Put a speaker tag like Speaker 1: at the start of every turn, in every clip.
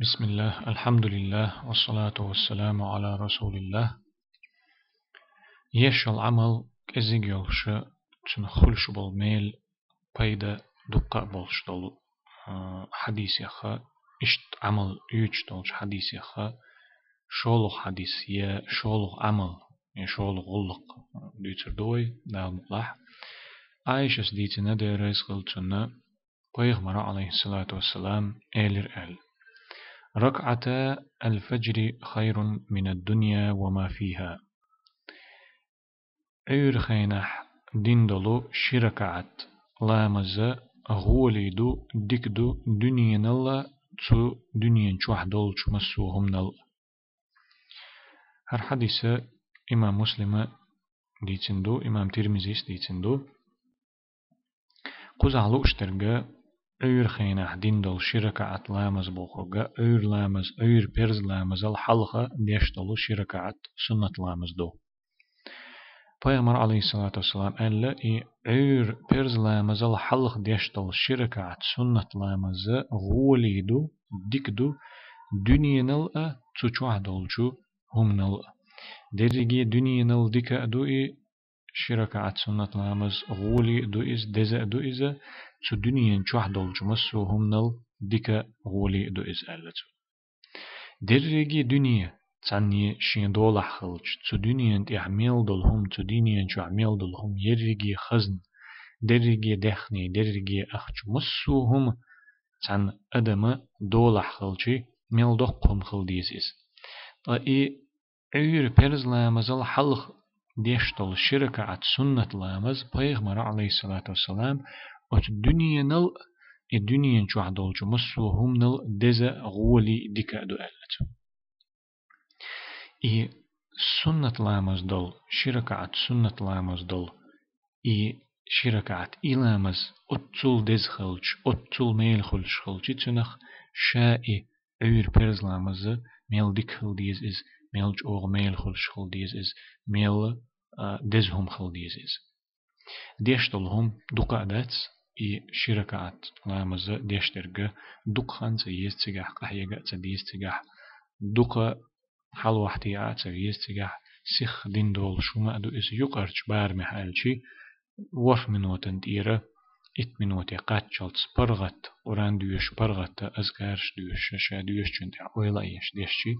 Speaker 1: بسم الله الحمد لله والصلاة والسلام على رسول الله. يش العمل كزيج يلش تن خلش بالميل بيدا دقة بولش دل حديث يخا اشت عمل يوش دلش حديث يخا شولق حديث يا شولق عمل يا شولق غلق ديتر دوي دال مقلح عايشة ديتنا دي رزقل تنا بيغمر عليه الصلاة والسلام إيلر إل ركعتا الفجر خير من الدنيا وما فيها. عير خينح ديندلو شركعت لامز غوليدو ديكدو دنيا نلا تسو دنيا نشوح دولش مسوهم نل هر حديث إمام مسلم ديتندو إمام ترمزيس ديتندو قزعلو اشترقا أير خينا دين دول شركة لامز بوخوغا أير لامز أير بيرز لامز الحلقة ديشتلو شركة سنة لامز دو Peygamber aleyhissalatu vesselam elle i ür perz lamazal halq deştal şirkat sunnat lamazı gulidu dikdu dünyanal a çuçuah dolcu humnal derigi dünyanal dika du i şirkat sunnat lamaz guli du iz deze du iz zu dünyan çuah dolcu masu humnal dika guli du iz elle derigi dünya تاني شين دولح خلج تدنيا تعمل دلهم تدنيا تعمل دلهم يرجي خزن. درجي دخني درجي أخج مسوهم تان أدم دولح خلجي ميل دقهم خلديزيز طيب عير بيرز لامزل حلق ديشتل الشركة عت سنة لامز بيغمر عليه الصلاة والسلام. أت الدنيا نل الدنيا شو عدول جمسو هم نل دزا غولي ديكا دو ألت. إي سنة لامز دل شركة عت سنة لامز دل إي شركة عت إلامز أتول دز خلج أتول ميل خلج خلج. تنخ شائي عير بيرز لامز ميل ديك خلديز إز ميلج أوغ ميل خلش خل ديز إز ميل آه، دزهم خل ديز إز. ديشتلهم دقعدات إي شركات. لا مز ديشترق. دقخان تيز تجاح قحيقة تديز تجاح دقة حل وحتي تيز تجاح سخ دين دول شما أدو إز يقرج بار محالشي. ورف من وطن تيرا إت من وطي قات شالت وران دوش برغت أزكارش دوش ششا دوش چند أويلا إيش ديشتي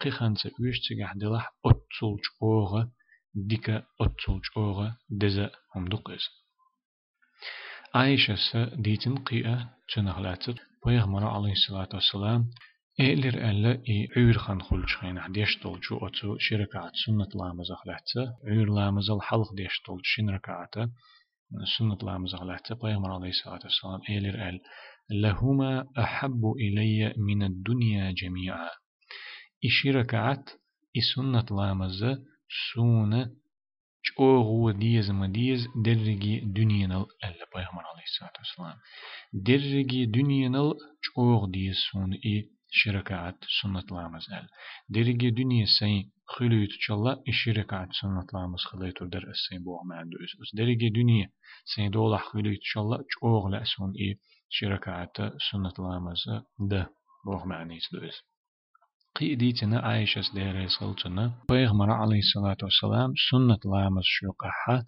Speaker 1: قيخانس ويش تجح دلح أتسولج أوغا ديكا أتسولج أوغا دزا هم دقز عائشة ديتن قيئة تنغلاتت ويغمر عليه الصلاة والسلام إيلر ألا إي عير خان خلش خين ديش طولشو أتو شركات سنة لامز أخلحتا عير لامز الحلق ديش طولش شن ركعتا سنة لامز أخلحتا بيغمر عليه الصلاة والسلام إيلر أل لهما أحب إلي من الدنيا جميعا إشي ركعت إي سنة لامز سونة چوغو ديز مديز درجي دنيا نل ألا بيغمر عليه الصلاة والسلام. درجي دنيا نل چوغ ديز سون إي شركات سنة لامز ال درجة دنيا سين خليت تشلا الشركات سنة لامز خليت در السين بوغ ما عنده اس درجة دنيا سين دولا خليت تشلا چوغ لأسون إي شركات سنة لامز ده بوغ معنيس دوز قيديتنا عائشة دير سلطنا بيغمر عليه الصلاة والسلام. سنة لامز شوقها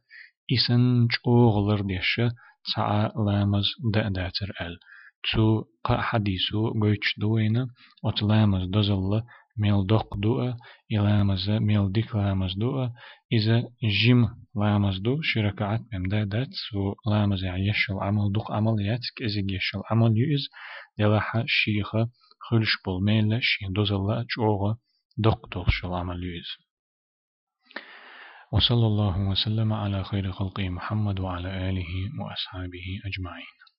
Speaker 1: إسن چوغ لرديش تسعى لامز دأداتر ال. تسو قا حديثو قويتش دوينا وتلامز دزل ميل دوق دوء إلامز ميل ديك لامز دوء إذا جيم لامز دو شركات ممدا دات سو لامز يشل عمل دوق عمل ياتك إذا يشل عمل يؤز دلاحة شيخة خلش بول ميل شي دزل جوغة دوق دوق شل عمل يؤز وصلى الله وسلم على خير خلقه محمد وعلى آله وأصحابه أجمعين.